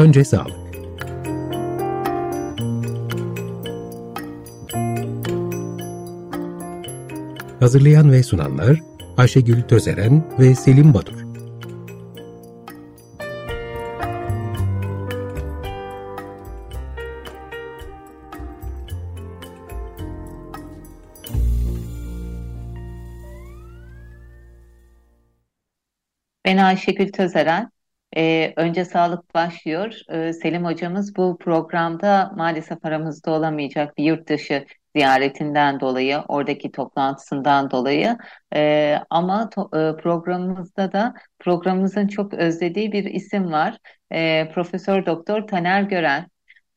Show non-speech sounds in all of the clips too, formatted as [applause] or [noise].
Önce sağlık. Hazırlayan ve sunanlar Ayşegül Tözeren ve Selim Badur. Ben Ayşegül Tözeren. Ee, önce sağlık başlıyor. Ee, Selim hocamız bu programda maalesef aramızda olamayacak bir yurt dışı ziyaretinden dolayı, oradaki toplantısından dolayı. Ee, ama to- e, programımızda da programımızın çok özlediği bir isim var. Ee, Profesör Doktor Taner Gören.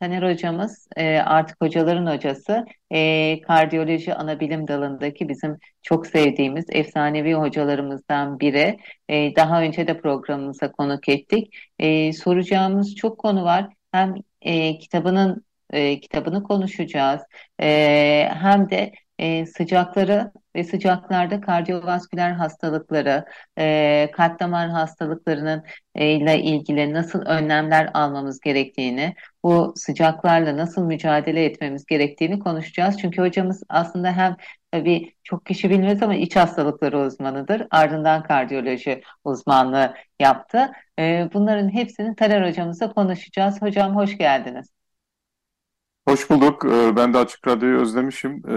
Taner hocamız e, artık hocaların hocası. E, kardiyoloji anabilim dalındaki bizim çok sevdiğimiz efsanevi hocalarımızdan biri. E, daha önce de programımıza konuk ettik. E, soracağımız çok konu var. Hem e, kitabının e, kitabını konuşacağız. E, hem de e, sıcakları ve sıcaklarda kardiyovasküler hastalıkları, e, kalp damar hastalıklarının e, ile ilgili nasıl önlemler almamız gerektiğini, bu sıcaklarla nasıl mücadele etmemiz gerektiğini konuşacağız. Çünkü hocamız aslında hem tabii çok kişi bilmez ama iç hastalıkları uzmanıdır. Ardından kardiyoloji uzmanlığı yaptı. E, bunların hepsini Taner hocamızla konuşacağız. Hocam hoş geldiniz. Hoş bulduk. Ee, Ben de Açık Radyo'yu özlemişim. Ee,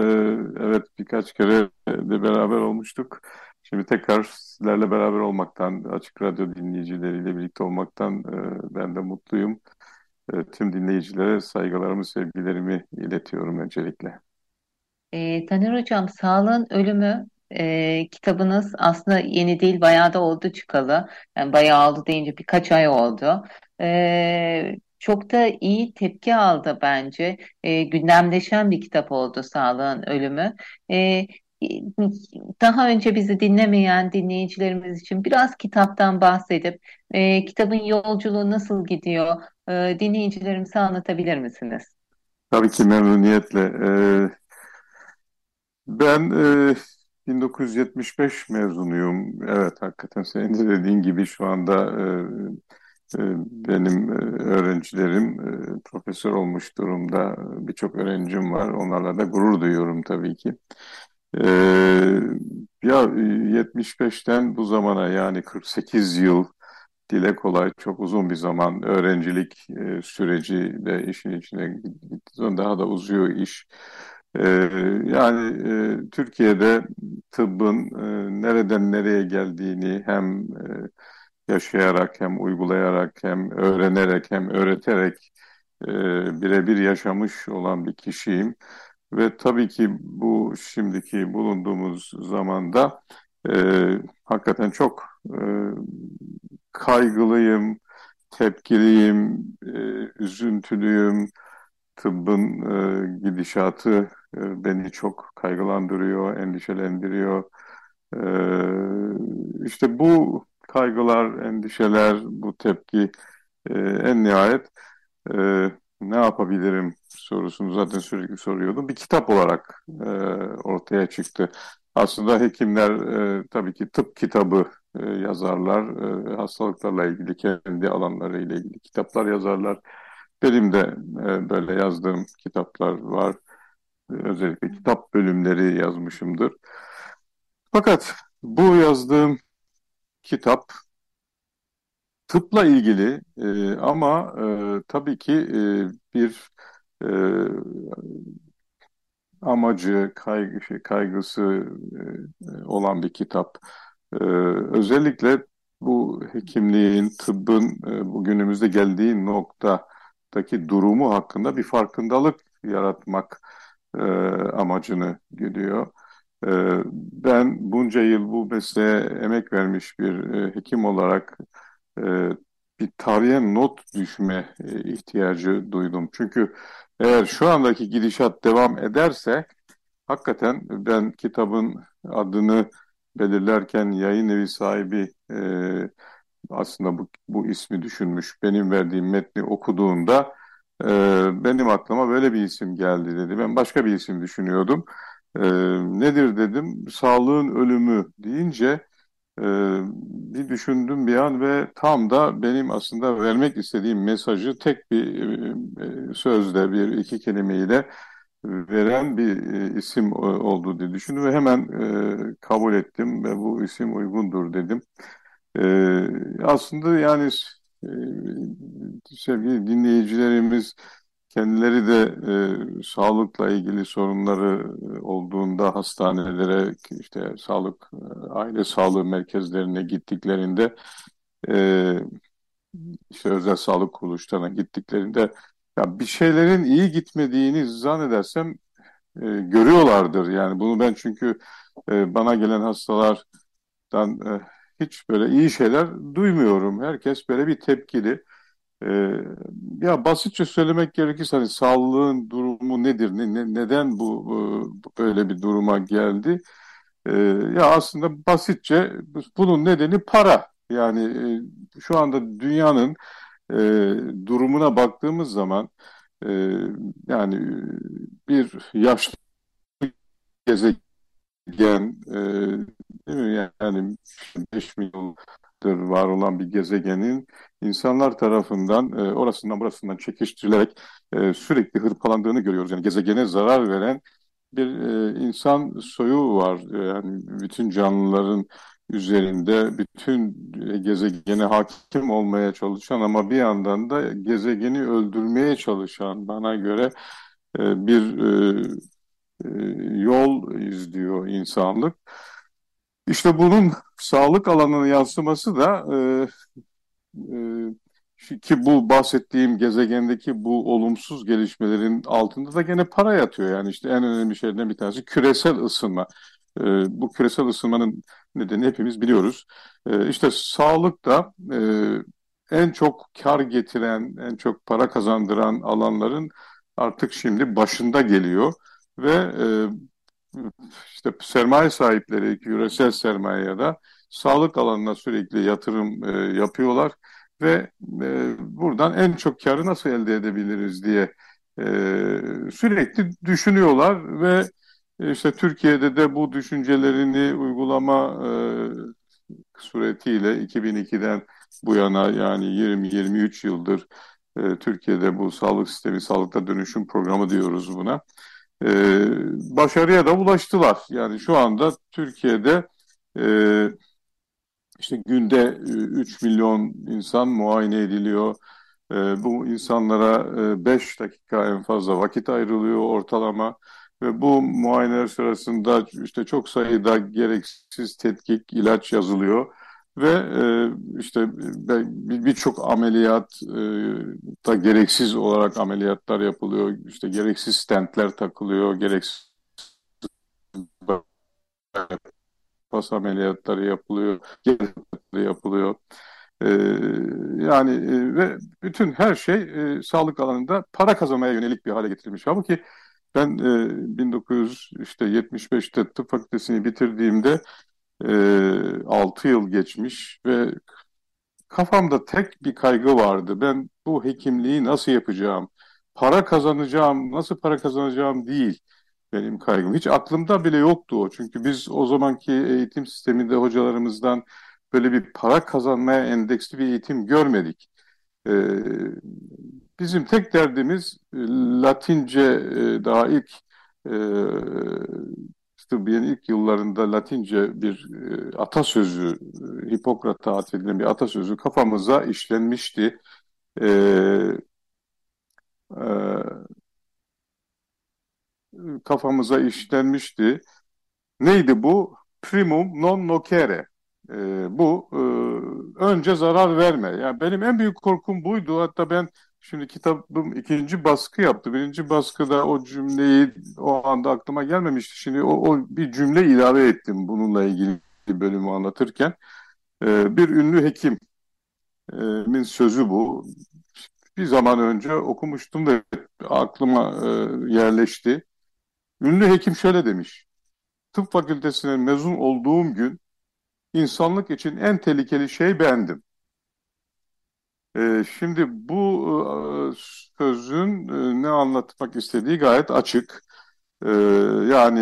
Evet birkaç kere de beraber olmuştuk. Şimdi tekrar sizlerle beraber olmaktan, Açık Radyo dinleyicileriyle birlikte olmaktan e, ben de mutluyum. E, Tüm dinleyicilere saygılarımı, sevgilerimi iletiyorum öncelikle. E, Taner Hocam, Sağlığın Ölümü e, kitabınız aslında yeni değil, bayağı da oldu çıkalı. Yani bayağı oldu deyince birkaç ay oldu. E, çok da iyi tepki aldı bence. E, gündemleşen bir kitap oldu Sağlığın Ölümü. E, daha önce bizi dinlemeyen dinleyicilerimiz için biraz kitaptan bahsedip e, kitabın yolculuğu nasıl gidiyor, e, dinleyicilerimize anlatabilir misiniz? Tabii ki memnuniyetle. Ee, Ben e, 1975 mezunuyum. Evet, hakikaten senin de dediğin gibi şu anda e, e, benim e, öğrencilerim e, profesör olmuş durumda. Birçok öğrencim var. Onlarla da gurur duyuyorum tabii ki. E, ya 75'ten bu zamana yani 48 yıl dile kolay çok uzun bir zaman öğrencilik e, süreci de işin içine zaman daha da uzuyor iş. Ee, yani e, Türkiye'de tıbbın e, nereden nereye geldiğini hem e, yaşayarak hem uygulayarak hem öğrenerek hem öğreterek e, birebir yaşamış olan bir kişiyim. Ve tabii ki bu şimdiki bulunduğumuz zamanda e, hakikaten çok e, kaygılıyım, tepkiliyim, e, üzüntülüyüm. Tıbbın e, gidişatı e, beni çok kaygılandırıyor, endişelendiriyor. E, işte bu kaygılar, endişeler, bu tepki e, en nihayet e, ne yapabilirim sorusunu zaten sürekli soruyordum. Bir kitap olarak e, ortaya çıktı. Aslında hekimler e, tabii ki tıp kitabı e, yazarlar, e, hastalıklarla ilgili kendi alanlarıyla ilgili kitaplar yazarlar. Benim de e, böyle yazdığım kitaplar var. E, özellikle kitap bölümleri yazmışımdır. Fakat bu yazdığım kitap tıpla ilgili e, ama e, tabii ki e, bir e, amacı, kaygı, şey, kaygısı e, olan bir kitap. E, özellikle bu hekimliğin, tıbbın e, bugünümüzde geldiği noktadaki durumu hakkında bir farkındalık yaratmak e, amacını güdüyor. E, ben bunca yıl bu mesleğe emek vermiş bir e, hekim olarak e, bir tarihe not düşme e, ihtiyacı duydum. Çünkü eğer şu andaki gidişat devam ederse hakikaten ben kitabın adını belirlerken yayın evi sahibi aslında bu, bu ismi düşünmüş. Benim verdiğim metni okuduğunda benim aklıma böyle bir isim geldi dedi. Ben başka bir isim düşünüyordum. E, nedir dedim. Sağlığın ölümü deyince e, bir düşündüm bir an ve tam da benim aslında vermek istediğim mesajı tek bir e, sözle, bir iki kelimeyle veren bir e, isim oldu diye düşündüm ve hemen e, kabul ettim ve bu isim uygundur dedim. E, aslında yani e, sevgili dinleyicilerimiz kendileri de e, sağlıkla ilgili sorunları olduğunda hastanelere, işte sağlık, aile sağlığı merkezlerine gittiklerinde e, işte özel sağlık kuruluşlarına gittiklerinde ya bir şeylerin iyi gitmediğini zannedersem e, görüyorlardır. Yani bunu ben çünkü e, bana gelen hastalardan e, hiç böyle iyi şeyler duymuyorum. Herkes böyle bir tepkili. E, ya basitçe söylemek gerekirse hani sağlığın durumu nedir? Ne, ne, neden bu e, böyle bir duruma geldi? E, ya aslında basitçe bunun nedeni para. Yani e, şu anda dünyanın e, durumuna baktığımız zaman e, yani bir yaşlı gezegen e, değil mi? Yani 5 milyondur var olan bir gezegenin insanlar tarafından e, orasından burasından çekiştirilerek e, sürekli hırpalandığını görüyoruz. Yani gezegene zarar veren bir e, insan soyu var. Yani bütün canlıların üzerinde bütün gezegene hakim olmaya çalışan ama bir yandan da gezegeni öldürmeye çalışan bana göre e, bir e, e, yol izliyor insanlık. İşte bunun sağlık alanına yansıması da ki bu bahsettiğim gezegendeki bu olumsuz gelişmelerin altında da gene para yatıyor. Yani işte en önemli şeylerden bir tanesi küresel ısınma. bu küresel ısınmanın nedeni hepimiz biliyoruz. E, işte sağlık da e, en çok kar getiren, en çok para kazandıran alanların artık şimdi başında geliyor ve e, işte sermaye sahipleri, küresel sermaye ya da sağlık alanına sürekli yatırım e, yapıyorlar ve e, buradan en çok karı nasıl elde edebiliriz diye e, sürekli düşünüyorlar ve işte Türkiye'de de bu düşüncelerini uygulama e, suretiyle 2002'den bu yana yani 20-23 yıldır e, Türkiye'de bu sağlık sistemi, sağlıkta dönüşüm programı diyoruz buna. E, başarıya da ulaştılar. Yani şu anda Türkiye'de e, işte günde 3 milyon insan muayene ediliyor. E, bu insanlara 5 e, dakika en fazla vakit ayrılıyor ortalama. Ve bu muayeneler sırasında işte çok sayıda gereksiz tetkik, ilaç yazılıyor. Ve e, işte birçok ameliyat e, da gereksiz olarak ameliyatlar yapılıyor. İşte gereksiz stentler takılıyor, gereksiz pas ameliyatları yapılıyor, yapılıyor. Ee, yani e, ve bütün her şey e, sağlık alanında para kazanmaya yönelik bir hale getirilmiş. Halbuki ben e, 1975'te tıp fakültesini bitirdiğimde e, 6 yıl geçmiş ve kafamda tek bir kaygı vardı. Ben bu hekimliği nasıl yapacağım? Para kazanacağım, nasıl para kazanacağım değil benim kaygım. Hiç aklımda bile yoktu o. Çünkü biz o zamanki eğitim sisteminde hocalarımızdan böyle bir para kazanmaya endeksli bir eğitim görmedik. Ee, bizim tek derdimiz e, Latince e, daha ilk e, tıbbiyenin ilk yıllarında Latince bir e, atasözü, e, Hipokrat'a atfedilen bir atasözü kafamıza işlenmişti. E, e, kafamıza işlenmişti. Neydi bu? Primum non nocere. E, bu e, önce zarar verme. Yani benim en büyük korkum buydu. Hatta ben şimdi kitabım ikinci baskı yaptı. Birinci baskıda o cümleyi o anda aklıma gelmemişti. Şimdi o, o bir cümle ilave ettim bununla ilgili bölümü anlatırken. E, bir ünlü hekimin sözü bu. Bir zaman önce okumuştum ve aklıma e, yerleşti. Ünlü hekim şöyle demiş. Tıp fakültesine mezun olduğum gün insanlık için en tehlikeli şey bendim. Ee, şimdi bu e, sözün e, ne anlatmak istediği gayet açık. Ee, yani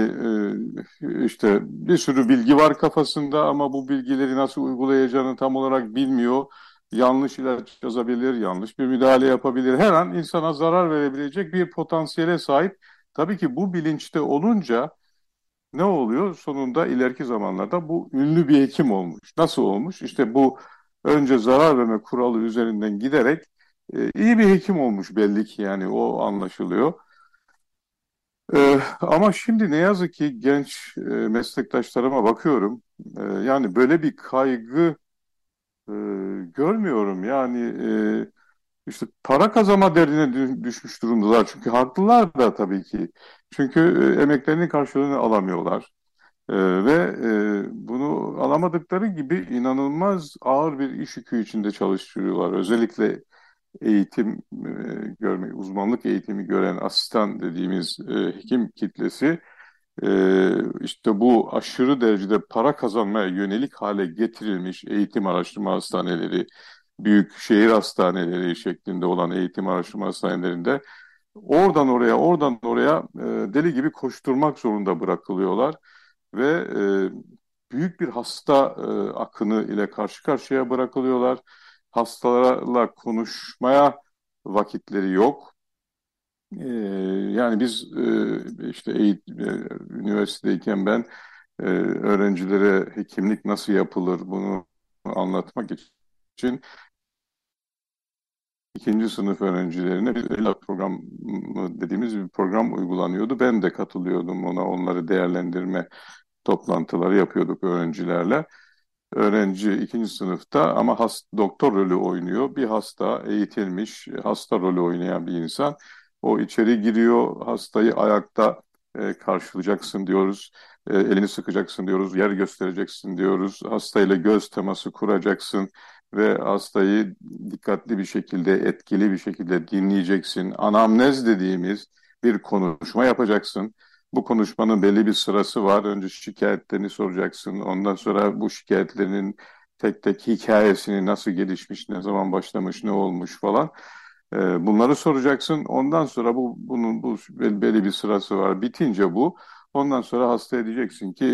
e, işte bir sürü bilgi var kafasında ama bu bilgileri nasıl uygulayacağını tam olarak bilmiyor. Yanlış ilaç yazabilir, yanlış bir müdahale yapabilir. Her an insana zarar verebilecek bir potansiyele sahip. Tabii ki bu bilinçte olunca ne oluyor? Sonunda ileriki zamanlarda bu ünlü bir hekim olmuş. Nasıl olmuş? İşte bu önce zarar verme kuralı üzerinden giderek e, iyi bir hekim olmuş belli ki yani o anlaşılıyor. Ee, ama şimdi ne yazık ki genç e, meslektaşlarıma bakıyorum. E, yani böyle bir kaygı e, görmüyorum. Yani e, işte para kazanma derdine düşmüş durumdalar. Çünkü haklılar da tabii ki. Çünkü e, emeklerinin karşılığını alamıyorlar. E, ve e, bunu alamadıkları gibi inanılmaz ağır bir iş yükü içinde çalıştırıyorlar. Özellikle eğitim e, görmek, uzmanlık eğitimi gören asistan dediğimiz e, hekim kitlesi e, işte bu aşırı derecede para kazanmaya yönelik hale getirilmiş eğitim araştırma hastaneleri, büyük şehir hastaneleri şeklinde olan eğitim araştırma hastanelerinde oradan oraya, oradan oraya e, deli gibi koşturmak zorunda bırakılıyorlar ve e, büyük bir hasta e, akını ile karşı karşıya bırakılıyorlar hastalarla konuşmaya vakitleri yok. Ee, yani biz e, işte eğitim, e, üniversitedeyken ben e, öğrencilere hekimlik nasıl yapılır bunu anlatmak için ikinci sınıf öğrencilerine bir ELA programı dediğimiz bir program uygulanıyordu. Ben de katılıyordum ona, onları değerlendirme toplantıları yapıyorduk öğrencilerle öğrenci ikinci sınıfta ama has, doktor rolü oynuyor. Bir hasta eğitilmiş, hasta rolü oynayan bir insan. O içeri giriyor, hastayı ayakta e, karşılayacaksın diyoruz. E, elini sıkacaksın diyoruz, yer göstereceksin diyoruz. Hastayla göz teması kuracaksın ve hastayı dikkatli bir şekilde, etkili bir şekilde dinleyeceksin. Anamnez dediğimiz bir konuşma yapacaksın. Bu konuşmanın belli bir sırası var. Önce şikayetlerini soracaksın. Ondan sonra bu şikayetlerinin tek tek hikayesini nasıl gelişmiş, ne zaman başlamış, ne olmuş falan. Ee, bunları soracaksın. Ondan sonra bu bunun bu belli bir sırası var. Bitince bu. Ondan sonra hasta diyeceksin ki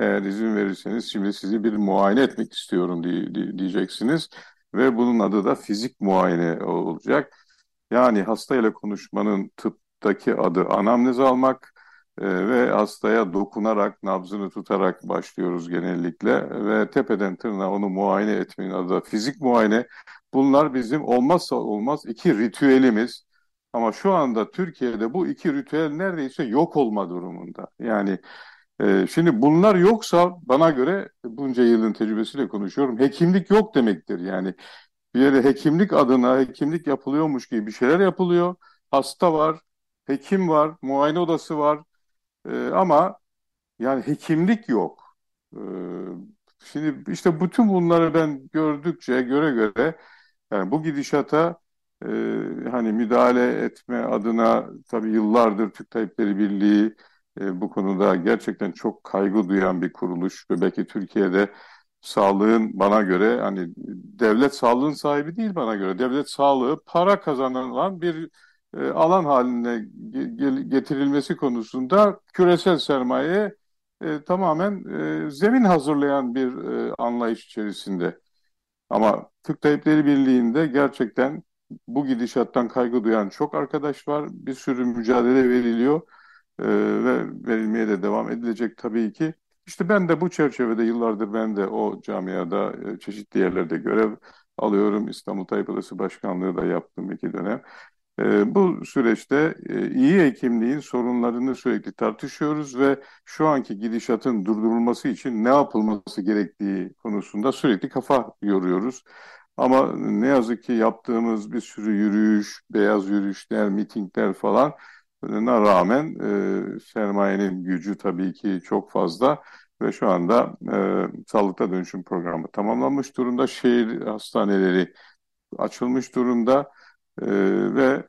eğer izin verirseniz şimdi sizi bir muayene etmek istiyorum diyeceksiniz. Ve bunun adı da fizik muayene olacak. Yani hasta ile konuşmanın tıptaki adı anamnez almak ve hastaya dokunarak, nabzını tutarak başlıyoruz genellikle ve tepeden tırnağa onu muayene etmenin adı da fizik muayene. Bunlar bizim olmazsa olmaz iki ritüelimiz. Ama şu anda Türkiye'de bu iki ritüel neredeyse yok olma durumunda. Yani e, şimdi bunlar yoksa bana göre bunca yılın tecrübesiyle konuşuyorum. Hekimlik yok demektir. Yani bir yere hekimlik adına hekimlik yapılıyormuş gibi bir şeyler yapılıyor. Hasta var, hekim var, muayene odası var, e, ama yani hekimlik yok. E, şimdi işte bütün bunları ben gördükçe, göre göre yani bu gidişata e, hani müdahale etme adına tabii yıllardır Türk Tabipleri Birliği e, bu konuda gerçekten çok kaygı duyan bir kuruluş ve belki Türkiye'de sağlığın bana göre hani devlet sağlığın sahibi değil bana göre. Devlet sağlığı para kazanılan bir e, alan haline getirilmesi konusunda küresel sermaye e, tamamen e, zemin hazırlayan bir e, anlayış içerisinde. Ama Türk Tabipleri Birliği'nde gerçekten bu gidişattan kaygı duyan çok arkadaş var. Bir sürü mücadele veriliyor e, ve verilmeye de devam edilecek tabii ki. İşte ben de bu çerçevede yıllardır ben de o camiada e, çeşitli yerlerde görev alıyorum. İstanbul Tayyip Odası Başkanlığı da yaptım iki dönem. Ee, bu süreçte e, iyi hekimliğin sorunlarını sürekli tartışıyoruz ve şu anki gidişatın durdurulması için ne yapılması gerektiği konusunda sürekli kafa yoruyoruz. Ama ne yazık ki yaptığımız bir sürü yürüyüş, beyaz yürüyüşler, mitingler falan rağmen e, sermayenin gücü tabii ki çok fazla ve şu anda e, sağlıkta dönüşüm programı tamamlanmış durumda. Şehir hastaneleri açılmış durumda. Ee, ve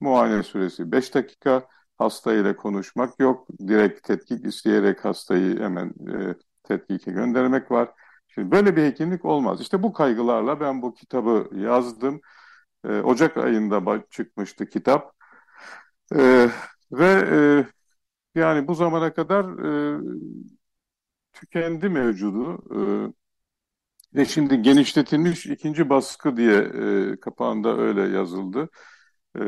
muayene süresi 5 dakika. Hasta ile konuşmak yok. Direkt tetkik isteyerek hastayı hemen e, tetkike göndermek var. Şimdi böyle bir hekimlik olmaz. İşte bu kaygılarla ben bu kitabı yazdım. E, Ocak ayında çıkmıştı kitap. E, ve e, yani bu zamana kadar e, tükendi mevcudu. E, ve şimdi genişletilmiş ikinci baskı diye e, kapağında öyle yazıldı. E,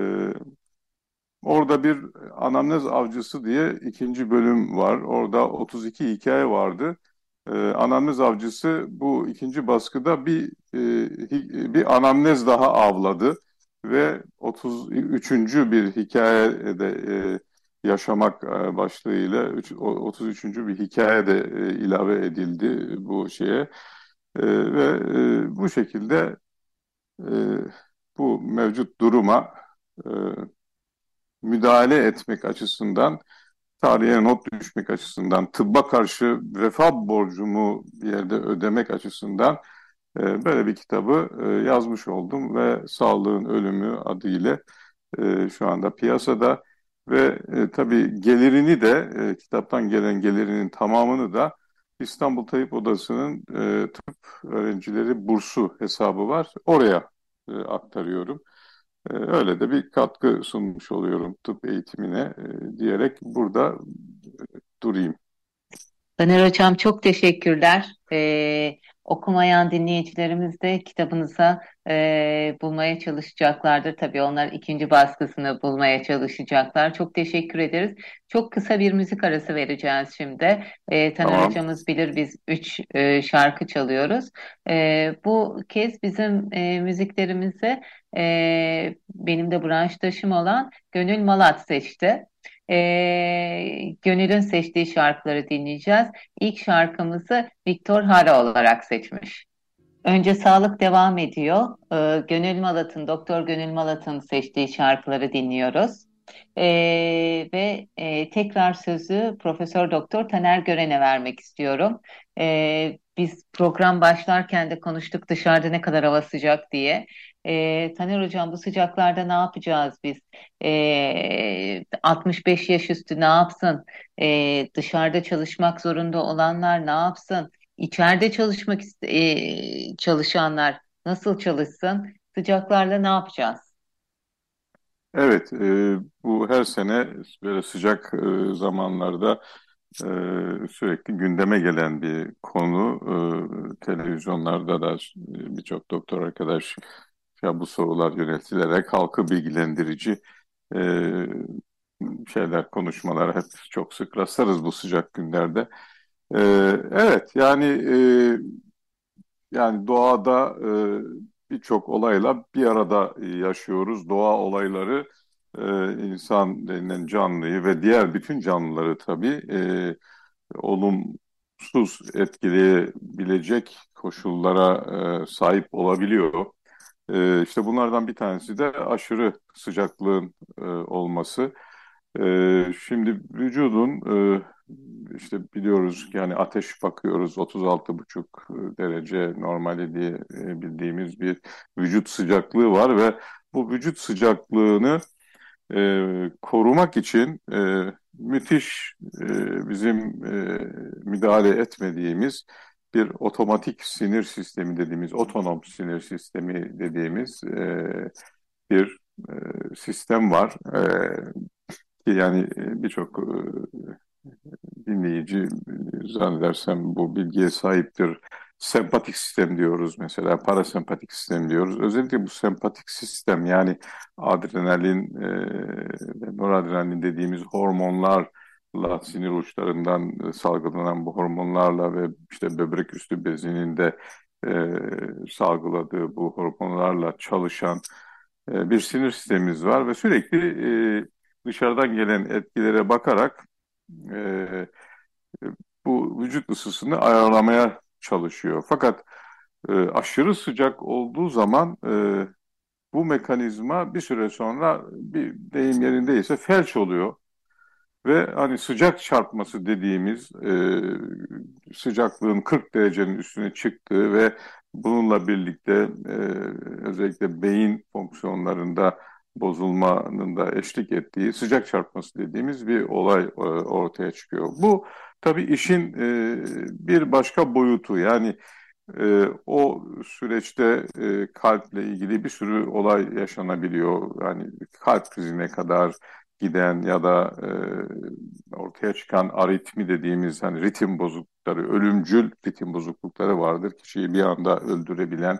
orada bir anamnez avcısı diye ikinci bölüm var. Orada 32 hikaye vardı. E, anamnez avcısı bu ikinci baskıda bir e, bir anamnez daha avladı ve 33. bir hikayede e, yaşamak e, başlığıyla 33. bir hikaye de e, ilave edildi bu şeye. E, ve e, bu şekilde e, bu mevcut duruma e, müdahale etmek açısından, tarihe not düşmek açısından, tıbba karşı vefa borcumu bir yerde ödemek açısından e, böyle bir kitabı e, yazmış oldum ve Sağlığın Ölümü adıyla e, şu anda piyasada ve e, tabii gelirini de e, kitaptan gelen gelirinin tamamını da İstanbul Tabip Odası'nın e, tıp öğrencileri bursu hesabı var. Oraya e, aktarıyorum. E, öyle de bir katkı sunmuş oluyorum tıp eğitimine e, diyerek burada e, durayım. Taner Hocam çok teşekkürler. Ee, okumayan dinleyicilerimiz de kitabınıza e, bulmaya çalışacaklardır. Tabii onlar ikinci baskısını bulmaya çalışacaklar. Çok teşekkür ederiz. Çok kısa bir müzik arası vereceğiz şimdi. E, Taner tamam. Hocamız bilir biz üç e, şarkı çalıyoruz. E, bu kez bizim e, müziklerimizi e, benim de branştaşım olan Gönül Malat seçti. E, Gönül'ün seçtiği şarkıları dinleyeceğiz. İlk şarkımızı Viktor Hara olarak seçmiş. Önce sağlık devam ediyor. E, Gönül Malat'ın, Doktor Gönül Malat'ın seçtiği şarkıları dinliyoruz. E, ve e, tekrar sözü Profesör Doktor Taner Gören'e vermek istiyorum. E, biz program başlarken de konuştuk dışarıda ne kadar hava sıcak diye. E, Taner Hocam bu sıcaklarda ne yapacağız biz? E, 65 yaş üstü ne yapsın? E, dışarıda çalışmak zorunda olanlar ne yapsın? İçeride çalışmak e, çalışanlar nasıl çalışsın? Sıcaklarla ne yapacağız? Evet, e, bu her sene böyle sıcak e, zamanlarda e, sürekli gündeme gelen bir konu. E, televizyonlarda da birçok doktor arkadaş ya bu sorular yöneltilerek halkı bilgilendirici e, şeyler, konuşmalar hep çok sık rastlarız bu sıcak günlerde. E, evet, yani e, yani doğada e, birçok olayla bir arada yaşıyoruz. Doğa olayları e, insan denilen canlıyı ve diğer bütün canlıları tabii e, olumsuz etkileyebilecek koşullara e, sahip olabiliyor. E, işte bunlardan bir tanesi de aşırı sıcaklığın e, olması. E, şimdi vücudun e, işte biliyoruz yani ateş bakıyoruz 36,5 derece normali diye e, bildiğimiz bir vücut sıcaklığı var ve bu vücut sıcaklığını e, korumak için e, müthiş e, bizim e, müdahale etmediğimiz bir otomatik sinir sistemi dediğimiz, otonom sinir sistemi dediğimiz e, bir e, sistem var. E, yani e, birçok e, dinleyici zannedersem bu bilgiye sahiptir. Sempatik sistem diyoruz mesela, parasempatik sistem diyoruz. Özellikle bu sempatik sistem yani adrenalin e, ve noradrenalin dediğimiz hormonlar sinir uçlarından salgılanan bu hormonlarla ve işte böbrek üstü bezinin de e, salgıladığı bu hormonlarla çalışan e, bir sinir sistemimiz var ve sürekli e, dışarıdan gelen etkilere bakarak e, bu vücut ısısını ayarlamaya çalışıyor. Fakat e, aşırı sıcak olduğu zaman e, bu mekanizma bir süre sonra bir deyim yerindeyse felç oluyor. Ve hani sıcak çarpması dediğimiz e, sıcaklığın 40 derecenin üstüne çıktığı ve bununla birlikte e, özellikle beyin fonksiyonlarında bozulmanın da eşlik ettiği sıcak çarpması dediğimiz bir olay e, ortaya çıkıyor. Bu tabii işin e, bir başka boyutu yani e, o süreçte kalple ilgili bir sürü olay yaşanabiliyor. Yani kalp krizine kadar giden ya da e, ortaya çıkan aritmi dediğimiz hani ritim bozuklukları, ölümcül ritim bozuklukları vardır. Kişiyi bir anda öldürebilen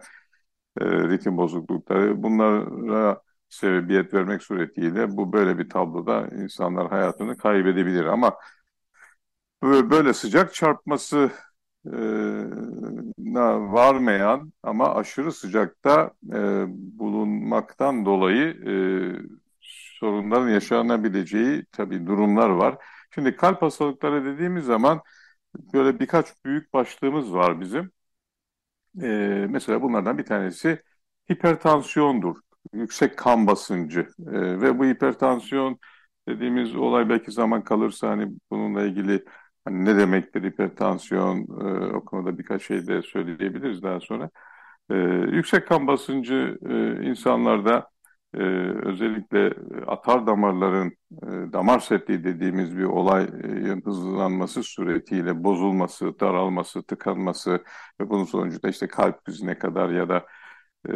e, ritim bozuklukları. Bunlara sebebiyet vermek suretiyle bu böyle bir tabloda insanlar hayatını kaybedebilir ama böyle sıcak çarpması na varmayan ama aşırı sıcakta e, bulunmaktan dolayı e, sorunların yaşanabileceği tabii durumlar var. Şimdi kalp hastalıkları dediğimiz zaman böyle birkaç büyük başlığımız var bizim. E, mesela bunlardan bir tanesi hipertansiyondur. Yüksek kan basıncı e, ve bu hipertansiyon dediğimiz olay belki zaman kalırsa hani bununla ilgili Hani ne demektir hipertansiyon e, o konuda birkaç şey de söyleyebiliriz daha sonra. E, yüksek kan basıncı e, insanlarda e, özellikle atar damarların e, damar sertliği dediğimiz bir olayın hızlanması suretiyle bozulması, daralması, tıkanması ve bunun sonucunda işte kalp krizine kadar ya da e,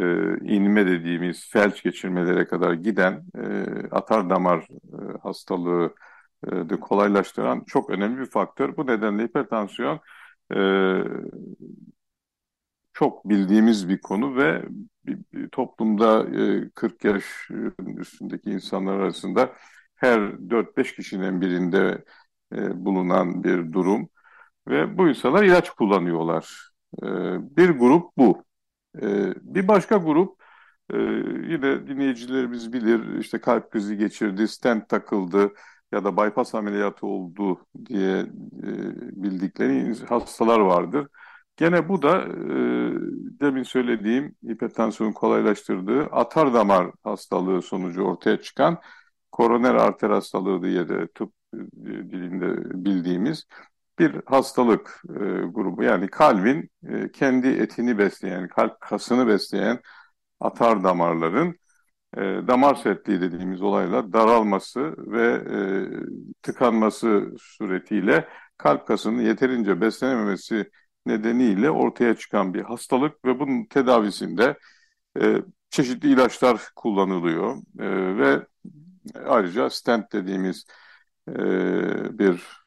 inme dediğimiz felç geçirmelere kadar giden e, atar damar e, hastalığı e, de kolaylaştıran çok önemli bir faktör. Bu nedenle hipertansiyon e, çok bildiğimiz bir konu ve toplumda 40 yaş üstündeki insanlar arasında her 4-5 kişinin birinde e, bulunan bir durum ve bu insanlar ilaç kullanıyorlar. bir grup bu. bir başka grup yine dinleyicilerimiz bilir işte kalp krizi geçirdi, stent takıldı, ya da bypass ameliyatı oldu diye e, bildikleri hastalar vardır. Gene bu da e, demin söylediğim hipertansiyonu kolaylaştırdığı atar damar hastalığı sonucu ortaya çıkan koroner arter hastalığı diye de tıp e, dilinde bildiğimiz bir hastalık e, grubu. Yani kalbin e, kendi etini besleyen, kalp kasını besleyen atar damarların e, damar sertliği dediğimiz olayla daralması ve e, tıkanması suretiyle kalp kasının yeterince beslenememesi nedeniyle ortaya çıkan bir hastalık ve bunun tedavisinde e, çeşitli ilaçlar kullanılıyor e, ve ayrıca stent dediğimiz e, bir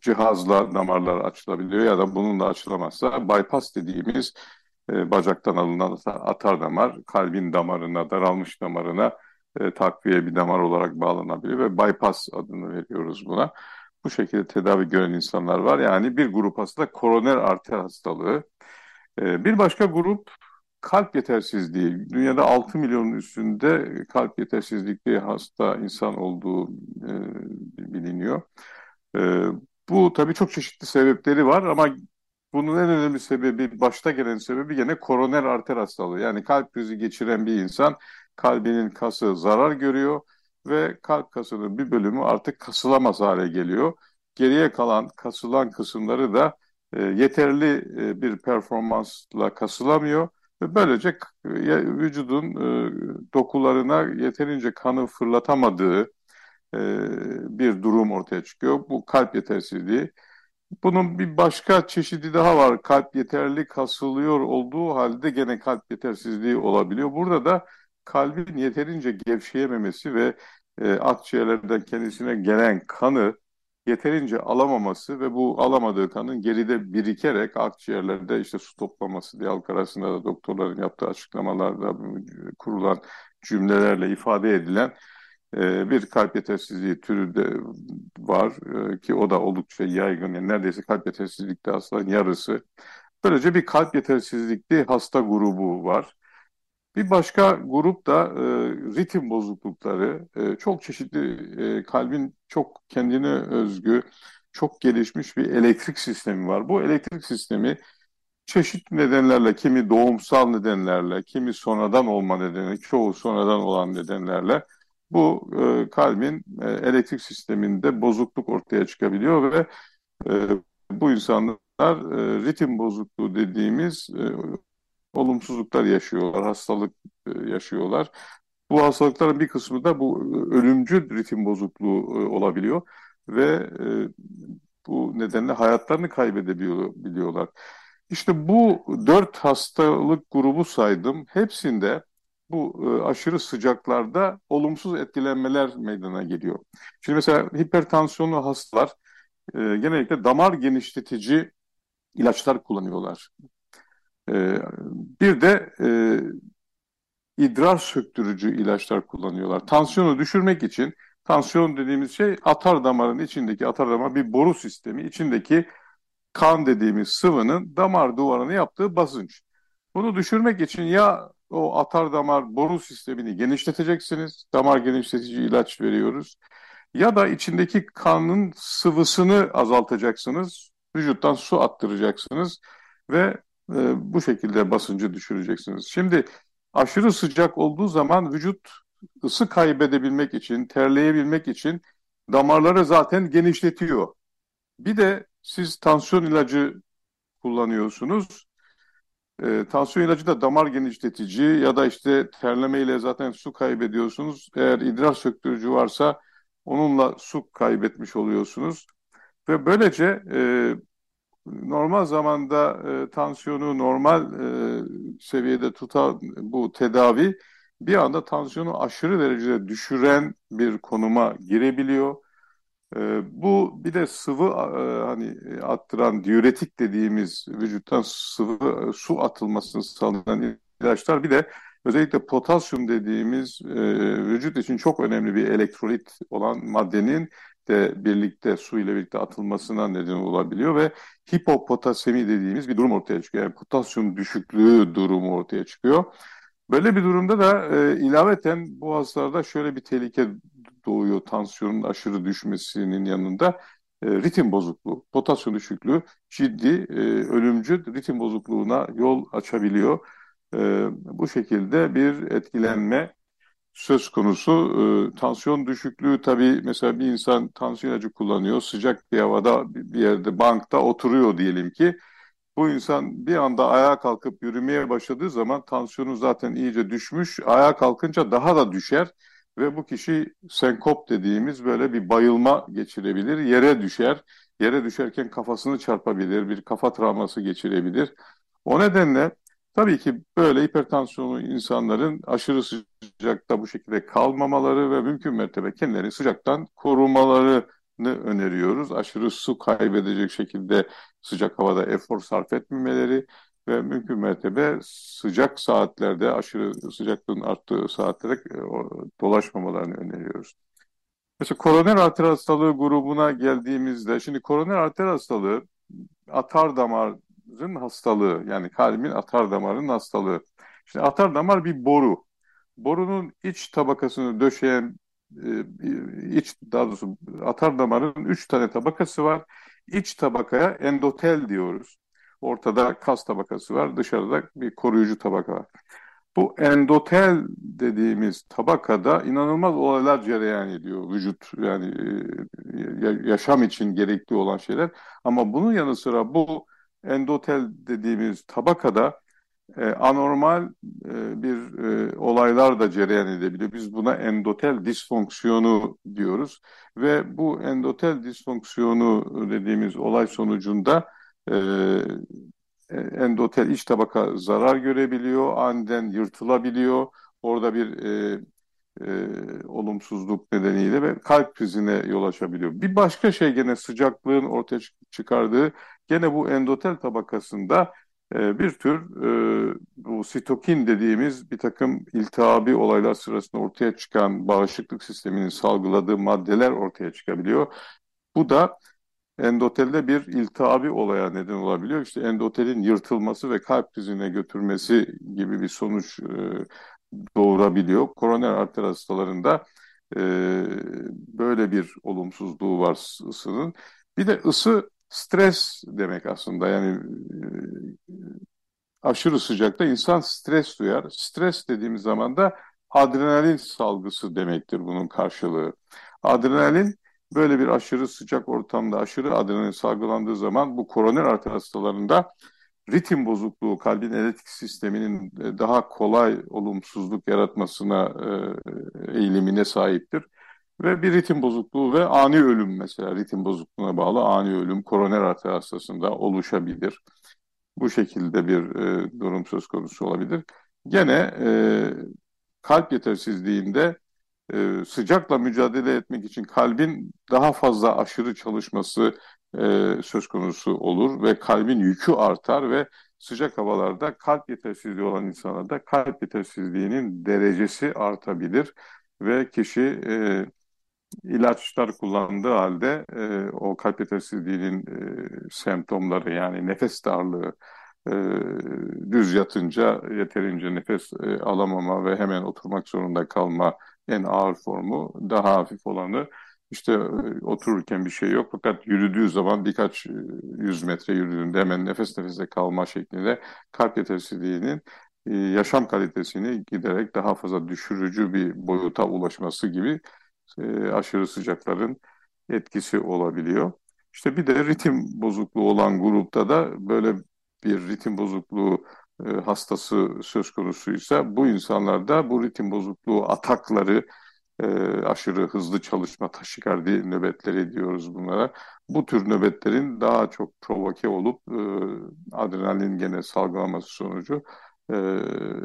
cihazla damarlar açılabiliyor ya da bunun da açılamazsa bypass dediğimiz e, bacaktan alınan atar damar kalbin damarına, daralmış damarına e, takviye bir damar olarak bağlanabiliyor ve bypass adını veriyoruz buna. Bu şekilde tedavi gören insanlar var. Yani bir grup aslında koroner arter hastalığı. E, bir başka grup kalp yetersizliği. Dünyada 6 milyonun üstünde kalp yetersizlikli hasta insan olduğu e, biliniyor. E, bu tabii çok çeşitli sebepleri var ama bunun en önemli sebebi, başta gelen sebebi yine koroner arter hastalığı. Yani kalp krizi geçiren bir insan kalbinin kası zarar görüyor ve kalp kasının bir bölümü artık kasılamaz hale geliyor. Geriye kalan kasılan kısımları da e, yeterli e, bir performansla kasılamıyor ve böylece e, vücudun e, dokularına yeterince kanı fırlatamadığı e, bir durum ortaya çıkıyor. Bu kalp yetersizliği. Bunun bir başka çeşidi daha var. Kalp yeterli kasılıyor olduğu halde gene kalp yetersizliği olabiliyor. Burada da kalbin yeterince gevşeyememesi ve e, akciğerlerden kendisine gelen kanı yeterince alamaması ve bu alamadığı kanın geride birikerek akciğerlerde işte su toplaması diye halk arasında da doktorların yaptığı açıklamalarda kurulan cümlelerle ifade edilen e, bir kalp yetersizliği türü de var e, ki o da oldukça yaygın. Yani neredeyse kalp yetersizlikte hastaların yarısı. Böylece bir kalp yetersizlikli hasta grubu var. Bir başka grup da e, ritim bozuklukları. E, çok çeşitli e, kalbin çok kendine özgü, çok gelişmiş bir elektrik sistemi var. Bu elektrik sistemi çeşitli nedenlerle, kimi doğumsal nedenlerle, kimi sonradan olma nedeni, çoğu sonradan olan nedenlerle bu e, kalbin e, elektrik sisteminde bozukluk ortaya çıkabiliyor ve e, bu insanlar e, ritim bozukluğu dediğimiz e, olumsuzluklar yaşıyorlar, hastalık e, yaşıyorlar. Bu hastalıkların bir kısmı da bu e, ölümcül ritim bozukluğu e, olabiliyor ve bu nedenle hayatlarını kaybedebiliyorlar. İşte bu dört hastalık grubu saydım. Hepsinde bu aşırı sıcaklarda olumsuz etkilenmeler meydana geliyor. Şimdi mesela hipertansiyonlu hastalar genellikle damar genişletici ilaçlar kullanıyorlar. E, bir de e, idrar söktürücü ilaçlar kullanıyorlar. Tansiyonu düşürmek için tansiyon dediğimiz şey atar damarın içindeki atar damar bir boru sistemi içindeki kan dediğimiz sıvının damar duvarına yaptığı basınç. Bunu düşürmek için ya o atar damar boru sistemini genişleteceksiniz. Damar genişletici ilaç veriyoruz. Ya da içindeki kanın sıvısını azaltacaksınız. Vücuttan su attıracaksınız ve e, bu şekilde basıncı düşüreceksiniz. Şimdi aşırı sıcak olduğu zaman vücut ısı kaybedebilmek için, terleyebilmek için damarları zaten genişletiyor. Bir de siz tansiyon ilacı kullanıyorsunuz. E, tansiyon ilacı da damar genişletici ya da işte terlemeyle zaten su kaybediyorsunuz. Eğer idrar söktürücü varsa onunla su kaybetmiş oluyorsunuz. Ve böylece e, normal zamanda e, tansiyonu normal e, seviyede tutan bu tedavi bir anda tansiyonu aşırı derecede düşüren bir konuma girebiliyor. E, bu bir de sıvı e, hani attıran diüretik dediğimiz vücuttan sıvı su atılmasını sağlayan ilaçlar bir de özellikle potasyum dediğimiz e, vücut için çok önemli bir elektrolit olan maddenin de birlikte su ile birlikte atılmasına neden olabiliyor ve hipopotasemi dediğimiz bir durum ortaya çıkıyor. Yani potasyum düşüklüğü durumu ortaya çıkıyor. Böyle bir durumda da e, ilaveten bu hastalarda şöyle bir tehlike doğuyor tansiyonun aşırı düşmesinin yanında e, ritim bozukluğu, potasyum düşüklüğü ciddi e, ölümcül ritim bozukluğuna yol açabiliyor. E, bu şekilde bir etkilenme söz konusu. E, tansiyon düşüklüğü tabii mesela bir insan tansiyon ilacı kullanıyor, sıcak bir havada bir yerde bankta oturuyor diyelim ki. Bu insan bir anda ayağa kalkıp yürümeye başladığı zaman tansiyonu zaten iyice düşmüş. Ayağa kalkınca daha da düşer ve bu kişi senkop dediğimiz böyle bir bayılma geçirebilir. Yere düşer. Yere düşerken kafasını çarpabilir. Bir kafa travması geçirebilir. O nedenle tabii ki böyle hipertansiyonlu insanların aşırı sıcakta bu şekilde kalmamaları ve mümkün mertebe kendilerini sıcaktan korumaları öneriyoruz. Aşırı su kaybedecek şekilde sıcak havada efor sarf etmemeleri ve mümkün mertebe sıcak saatlerde aşırı sıcaklığın arttığı saatlerde e, dolaşmamalarını öneriyoruz. Mesela koroner arter hastalığı grubuna geldiğimizde, şimdi koroner arter hastalığı atar damarın hastalığı, yani kalbin atar damarın hastalığı. Şimdi atar damar bir boru. Borunun iç tabakasını döşeyen e, iç daha doğrusu atar damarın üç tane tabakası var. İç tabakaya endotel diyoruz. Ortada kas tabakası var, dışarıda bir koruyucu tabaka var. Bu endotel dediğimiz tabakada inanılmaz olaylar cereyan ediyor vücut yani e, yaşam için gerekli olan şeyler. Ama bunun yanı sıra bu endotel dediğimiz tabakada e, anormal e, bir e, olaylar da cereyan edebiliyor. Biz buna endotel disfonksiyonu diyoruz ve bu endotel disfonksiyonu dediğimiz olay sonucunda e, endotel iç tabaka zarar görebiliyor, aniden yırtılabiliyor. Orada bir e, e, olumsuzluk nedeniyle ve kalp krizine yol açabiliyor. Bir başka şey gene sıcaklığın ortaya çıkardığı gene bu endotel tabakasında e, bir tür e, bu sitokin dediğimiz bir takım iltihabi olaylar sırasında ortaya çıkan bağışıklık sisteminin salgıladığı maddeler ortaya çıkabiliyor. Bu da endotelde bir iltihabi olaya neden olabiliyor. İşte endotelin yırtılması ve kalp krizine götürmesi gibi bir sonuç e, doğurabiliyor. Koroner arter hastalarında e, böyle bir olumsuzluğu var ısının. Bir de ısı stres demek aslında. Yani e, aşırı sıcakta insan stres duyar. Stres dediğimiz zaman da adrenalin salgısı demektir bunun karşılığı. Adrenalin böyle bir aşırı sıcak ortamda aşırı adrenalin salgılandığı zaman bu koroner arter hastalarında ritim bozukluğu, kalbin elektrik sisteminin e, daha kolay olumsuzluk yaratmasına e, eğilimine sahiptir. Ve bir ritim bozukluğu ve ani ölüm mesela ritim bozukluğuna bağlı ani ölüm koroner arter hastasında oluşabilir. Bu şekilde bir e, durum söz konusu olabilir. Gene e, kalp yetersizliğinde e, sıcakla mücadele etmek için kalbin daha fazla aşırı çalışması e, söz konusu olur ve kalbin yükü artar ve sıcak havalarda kalp yetersizliği olan insanlarda kalp yetersizliğinin derecesi artabilir ve kişi e, ilaçlar kullandığı halde e, o kalp yetersizliğinin e, semptomları yani nefes darlığı, e, düz yatınca yeterince nefes e, alamama ve hemen oturmak zorunda kalma en ağır formu, daha hafif olanı işte e, otururken bir şey yok fakat yürüdüğü zaman birkaç e, yüz metre yürüdüğünde hemen nefes nefese kalma şeklinde kalp yetersizliğinin e, yaşam kalitesini giderek daha fazla düşürücü bir boyuta ulaşması gibi aşırı sıcakların etkisi olabiliyor. İşte bir de ritim bozukluğu olan grupta da böyle bir ritim bozukluğu hastası söz konusuysa bu insanlarda bu ritim bozukluğu atakları e, aşırı hızlı çalışma taşikardi nöbetleri diyoruz bunlara. Bu tür nöbetlerin daha çok provoke olup e, adrenalin gene salgılaması sonucu e,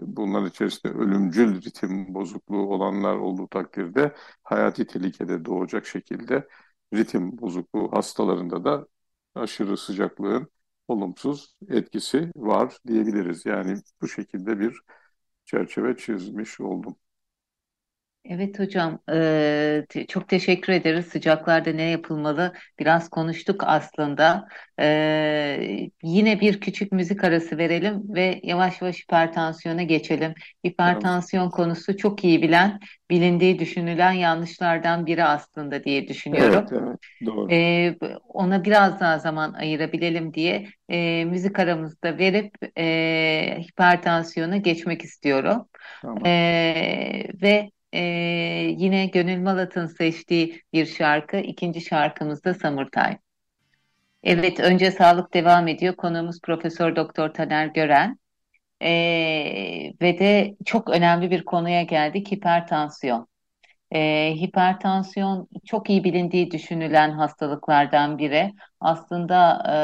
bunların içerisinde ölümcül ritim bozukluğu olanlar olduğu takdirde hayati tehlikede doğacak şekilde ritim bozukluğu hastalarında da aşırı sıcaklığın olumsuz etkisi var diyebiliriz. Yani bu şekilde bir çerçeve çizmiş oldum. Evet hocam, eee, te- çok teşekkür ederiz. Sıcaklarda ne yapılmalı? Biraz konuştuk aslında. Eee, yine bir küçük müzik arası verelim ve yavaş yavaş hipertansiyona geçelim. Tamam. Hipertansiyon konusu çok iyi bilen, bilindiği düşünülen yanlışlardan biri aslında diye düşünüyorum. Evet, evet, doğru. Eee, ona biraz daha zaman ayırabilelim diye eee, müzik aramızda verip eee hipertansiyona geçmek istiyorum. Tamam. Eee, ve ee, yine Gönül Malat'ın seçtiği bir şarkı. İkinci şarkımız da Summertime. Evet, önce sağlık devam ediyor. Konuğumuz Profesör Doktor Taner Gören. Ee, ve de çok önemli bir konuya geldik, hipertansiyon. Ee, hipertansiyon çok iyi bilindiği düşünülen hastalıklardan biri. Aslında e,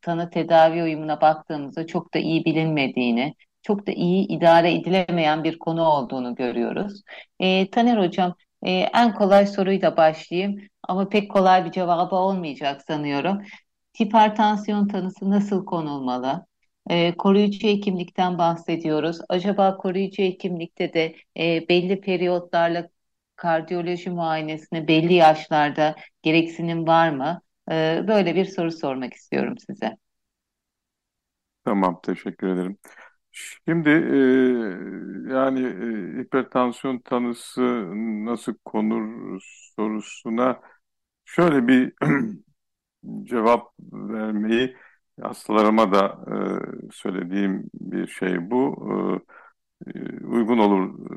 tanı tedavi uyumuna baktığımızda çok da iyi bilinmediğini, çok da iyi idare edilemeyen bir konu olduğunu görüyoruz. E, Taner Hocam, e, en kolay soruyla başlayayım ama pek kolay bir cevabı olmayacak sanıyorum. Hipertansiyon tanısı nasıl konulmalı? E, koruyucu hekimlikten bahsediyoruz. Acaba koruyucu hekimlikte de e, belli periyotlarla kardiyoloji muayenesine belli yaşlarda gereksinim var mı? E, böyle bir soru sormak istiyorum size. Tamam, teşekkür ederim. Şimdi e, yani e, hipertansiyon tanısı nasıl konur sorusuna şöyle bir [clears throat] cevap vermeyi hastalarıma da e, söylediğim bir şey bu. E, e uygun olur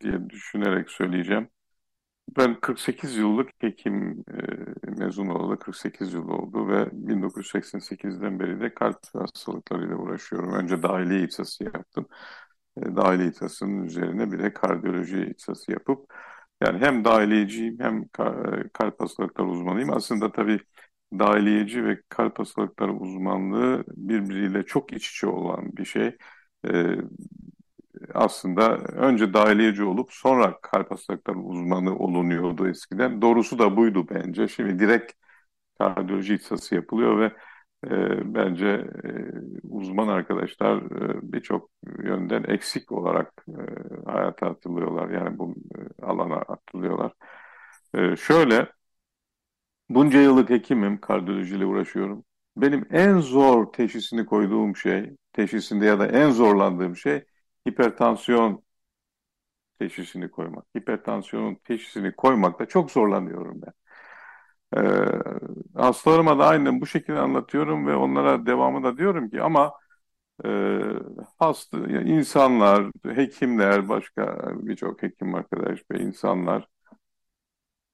e, diye düşünerek söyleyeceğim. Ben 48 yıllık hekim e, mezun olalı 48 yıl oldu ve 1988'den beri de kalp hastalıklarıyla uğraşıyorum. Önce dahiliye ihtisası yaptım. E, dahiliye ihtisasının üzerine bir de kardiyoloji ihtisası yapıp yani hem dahiliyeciyim hem kalp hastalıkları uzmanıyım. Aslında tabii dahiliyeci ve kalp hastalıkları uzmanlığı birbiriyle çok iç içe olan bir şey. E, aslında önce dahiliyeci olup sonra kalp hastalıkları uzmanı olunuyordu eskiden. Doğrusu da buydu bence. Şimdi direkt kardiyoloji ihtisası yapılıyor ve e, bence e, uzman arkadaşlar e, birçok yönden eksik olarak e, hayata atılıyorlar. Yani bu e, alana atılıyorlar. E, şöyle, bunca yıllık hekimim, kardiyolojiyle uğraşıyorum. Benim en zor teşhisini koyduğum şey, teşhisinde ya da en zorlandığım şey hipertansiyon teşhisini koymak. Hipertansiyonun teşhisini koymakta çok zorlanıyorum ben. Ee, hastalarıma da aynen bu şekilde anlatıyorum ve onlara devamı da diyorum ki ama e, hasta insanlar, hekimler, başka birçok hekim arkadaş ve insanlar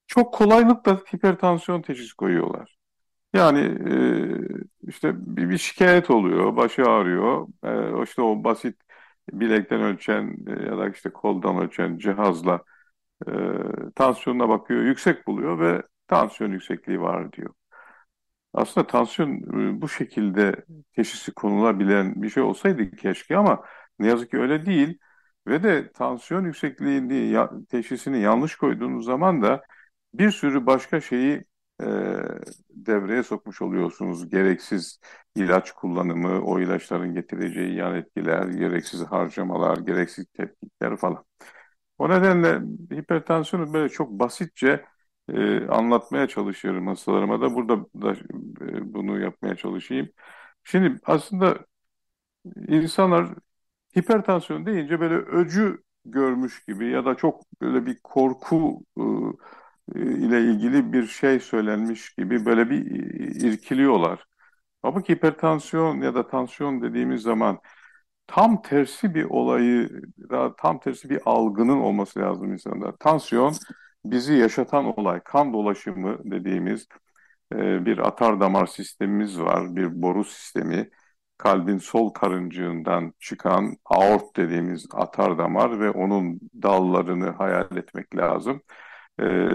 çok kolaylıkla hipertansiyon teşhisi koyuyorlar. Yani e, işte bir, bir şikayet oluyor, başı ağrıyor, e, işte o basit bilekten ölçen e, ya da işte koldan ölçen cihazla e, tansiyonuna bakıyor, yüksek buluyor ve tansiyon yüksekliği var diyor. Aslında tansiyon e, bu şekilde teşhisi konulabilen bir şey olsaydı keşke ama ne yazık ki öyle değil. Ve de tansiyon yüksekliğini teşhisini yanlış koyduğunuz zaman da bir sürü başka şeyi e, devreye sokmuş oluyorsunuz. Gereksiz ilaç kullanımı, o ilaçların getireceği yan etkiler, gereksiz harcamalar, gereksiz tetkikler falan. O nedenle hipertansiyonu böyle çok basitçe e, anlatmaya çalışıyorum hastalarıma da. Burada da e, bunu yapmaya çalışayım. Şimdi aslında insanlar hipertansiyon deyince böyle öcü görmüş gibi ya da çok böyle bir korku e, ile ilgili bir şey söylenmiş gibi böyle bir irkiliyorlar. Ama hipertansiyon ya da tansiyon dediğimiz zaman tam tersi bir olayı, tam tersi bir algının olması lazım insanda. Tansiyon bizi yaşatan olay, kan dolaşımı dediğimiz e, bir atar damar sistemimiz var, bir boru sistemi. Kalbin sol karıncığından çıkan aort dediğimiz atar damar ve onun dallarını hayal etmek lazım. Ee,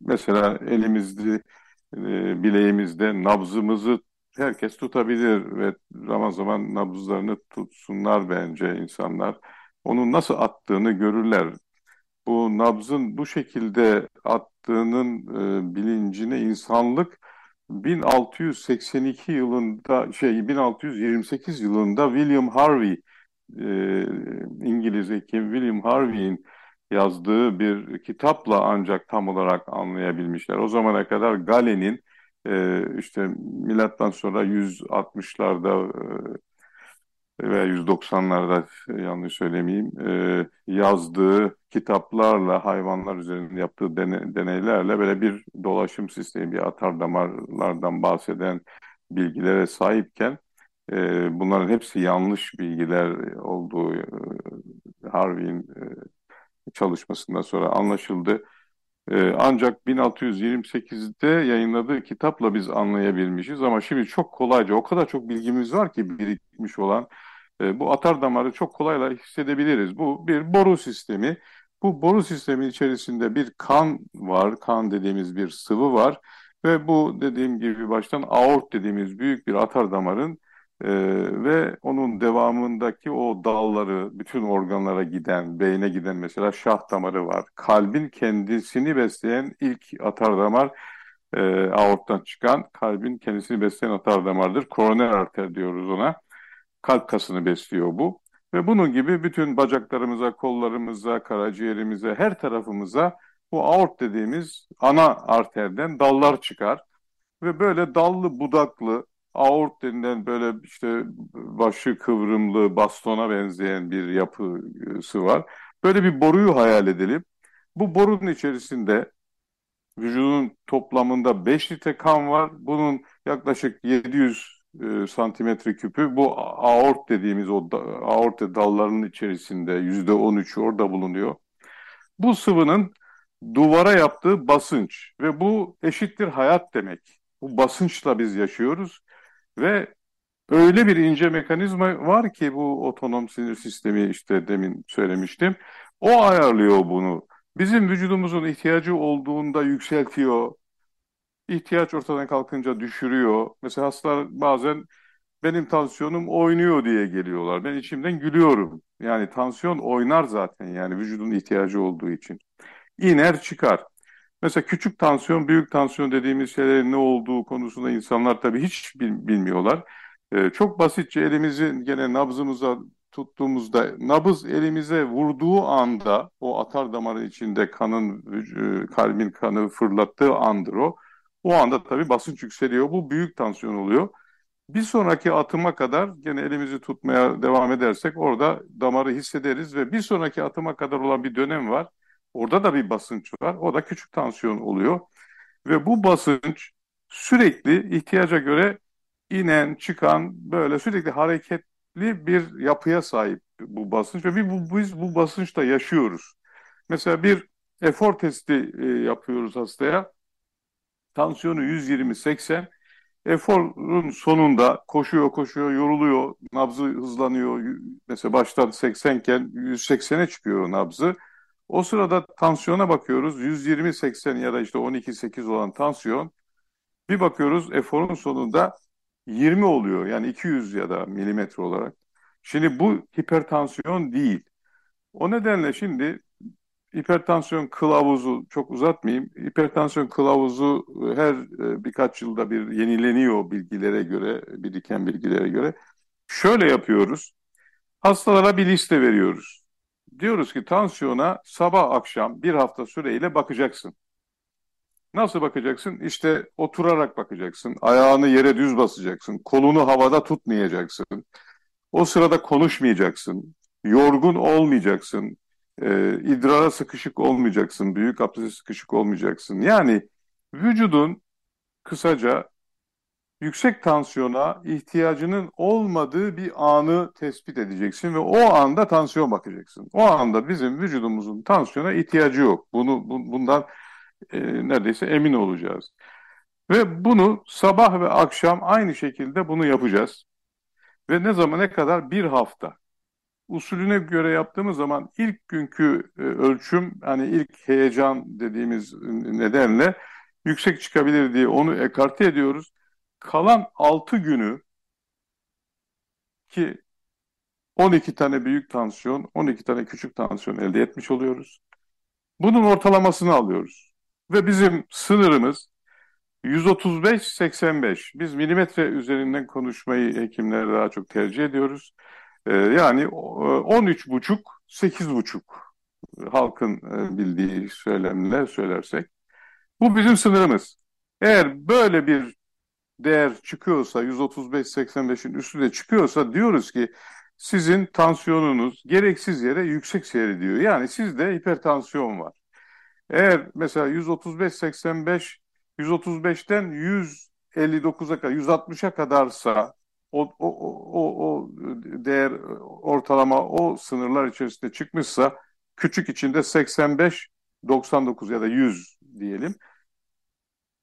mesela elimizde, e, bileğimizde nabzımızı herkes tutabilir ve zaman zaman nabızlarını tutsunlar bence insanlar. Onun nasıl attığını görürler. Bu nabzın bu şekilde attığının e, bilincine insanlık 1682 yılında şey 1628 yılında William Harvey e, İngiliz hekim William Harvey'in yazdığı bir kitapla ancak tam olarak anlayabilmişler. O zamana kadar Galen'in e, işte milattan sonra 160'larda e, veya 190'larda e, yanlış söylemeyeyim e, yazdığı kitaplarla hayvanlar üzerinde yaptığı dene, deneylerle böyle bir dolaşım sistemi, bir atar damarlardan bahseden bilgilere sahipken e, bunların hepsi yanlış bilgiler olduğu e, Harvey'in e, çalışmasından sonra anlaşıldı. Ee, ancak 1628'de yayınladığı kitapla biz anlayabilmişiz ama şimdi çok kolayca o kadar çok bilgimiz var ki birikmiş olan e, bu atar damarı çok kolayla hissedebiliriz. Bu bir boru sistemi. Bu boru sistemi içerisinde bir kan var, kan dediğimiz bir sıvı var ve bu dediğim gibi baştan aort dediğimiz büyük bir atar damarın ee, ve onun devamındaki o dalları bütün organlara giden, beyne giden mesela şah damarı var. Kalbin kendisini besleyen ilk atar damar e, aorttan çıkan kalbin kendisini besleyen atar damardır. Koroner arter diyoruz ona. Kalp kasını besliyor bu. Ve bunun gibi bütün bacaklarımıza, kollarımıza, karaciğerimize, her tarafımıza bu aort dediğimiz ana arterden dallar çıkar. Ve böyle dallı budaklı aort denilen böyle işte başı kıvrımlı bastona benzeyen bir yapısı var. Böyle bir boruyu hayal edelim. Bu borunun içerisinde vücudun toplamında 5 litre kan var. Bunun yaklaşık 700 e, santimetre küpü bu aort dediğimiz o da, aorta dallarının içerisinde yüzde 13'ü orada bulunuyor. Bu sıvının duvara yaptığı basınç ve bu eşittir hayat demek. Bu basınçla biz yaşıyoruz ve öyle bir ince mekanizma var ki bu otonom sinir sistemi işte demin söylemiştim. O ayarlıyor bunu. Bizim vücudumuzun ihtiyacı olduğunda yükseltiyor. İhtiyaç ortadan kalkınca düşürüyor. Mesela hastalar bazen benim tansiyonum oynuyor diye geliyorlar. Ben içimden gülüyorum. Yani tansiyon oynar zaten yani vücudun ihtiyacı olduğu için. İner çıkar. Mesela küçük tansiyon, büyük tansiyon dediğimiz şeylerin ne olduğu konusunda insanlar tabii hiç bilmiyorlar. Ee, çok basitçe elimizi gene nabzımıza tuttuğumuzda nabız elimize vurduğu anda o atar damarın içinde kanın e, kalbin kanı fırlattığı andır o. O anda tabii basınç yükseliyor. Bu büyük tansiyon oluyor. Bir sonraki atıma kadar gene elimizi tutmaya devam edersek orada damarı hissederiz ve bir sonraki atıma kadar olan bir dönem var. Orada da bir basınç var. O da küçük tansiyon oluyor. Ve bu basınç sürekli ihtiyaca göre inen, çıkan, böyle sürekli hareketli bir yapıya sahip bu basınç ve biz bu, basınçta yaşıyoruz. Mesela bir efor testi e, yapıyoruz hastaya. Tansiyonu 120-80. Eforun sonunda koşuyor koşuyor yoruluyor nabzı hızlanıyor mesela baştan 80 iken 180'e çıkıyor nabzı o sırada tansiyona bakıyoruz. 120-80 ya da işte 12-8 olan tansiyon. Bir bakıyoruz eforun sonunda 20 oluyor. Yani 200 ya da milimetre olarak. Şimdi bu hipertansiyon değil. O nedenle şimdi hipertansiyon kılavuzu çok uzatmayayım. Hipertansiyon kılavuzu her e, birkaç yılda bir yenileniyor bilgilere göre, biriken bilgilere göre. Şöyle yapıyoruz. Hastalara bir liste veriyoruz. Diyoruz ki tansiyona sabah akşam bir hafta süreyle bakacaksın. Nasıl bakacaksın? İşte oturarak bakacaksın. Ayağını yere düz basacaksın. Kolunu havada tutmayacaksın. O sırada konuşmayacaksın. Yorgun olmayacaksın. E, idrara sıkışık olmayacaksın. Büyük abdeste sıkışık olmayacaksın. Yani vücudun kısaca yüksek tansiyona ihtiyacının olmadığı bir anı tespit edeceksin ve o anda tansiyon bakacaksın. O anda bizim vücudumuzun tansiyona ihtiyacı yok. Bunu bu, bundan e, neredeyse emin olacağız. Ve bunu sabah ve akşam aynı şekilde bunu yapacağız. Ve ne zaman ne kadar? Bir hafta. Usulüne göre yaptığımız zaman ilk günkü e, ölçüm, hani ilk heyecan dediğimiz nedenle yüksek çıkabilir diye onu ekarte ediyoruz. Kalan 6 günü ki 12 tane büyük tansiyon, 12 tane küçük tansiyon elde etmiş oluyoruz. Bunun ortalamasını alıyoruz. Ve bizim sınırımız 135-85. Biz milimetre üzerinden konuşmayı hekimler daha çok tercih ediyoruz. Ee, yani 13,5-8,5 halkın e, bildiği söylemle söylersek. Bu bizim sınırımız. Eğer böyle bir değer çıkıyorsa 135-85'in üstüne çıkıyorsa diyoruz ki sizin tansiyonunuz gereksiz yere yüksek seyrediyor. Yani sizde hipertansiyon var. Eğer mesela 135-85 135'ten 159'a kadar 160'a kadarsa o, o, o, o değer ortalama o sınırlar içerisinde çıkmışsa küçük içinde 85 99 ya da 100 diyelim.